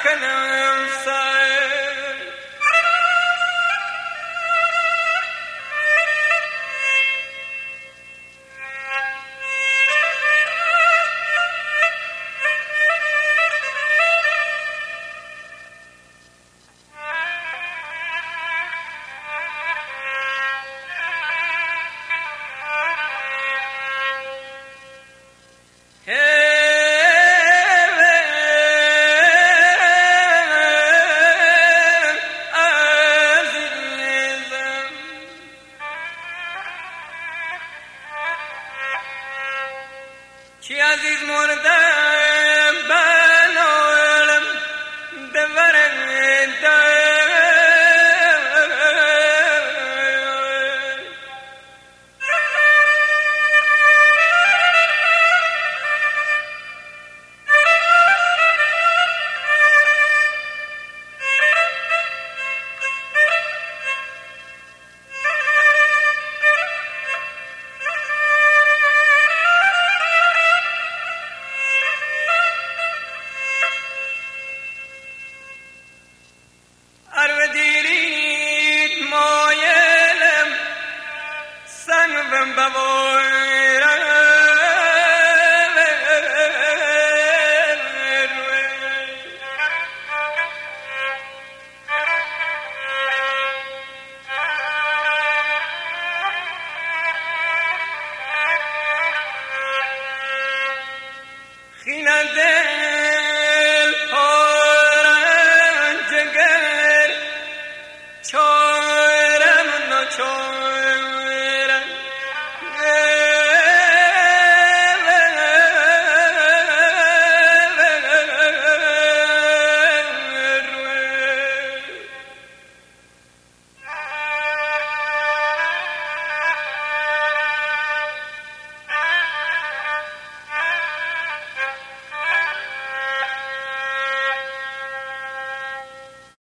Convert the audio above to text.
وكذلك He has these more than چارم ناچار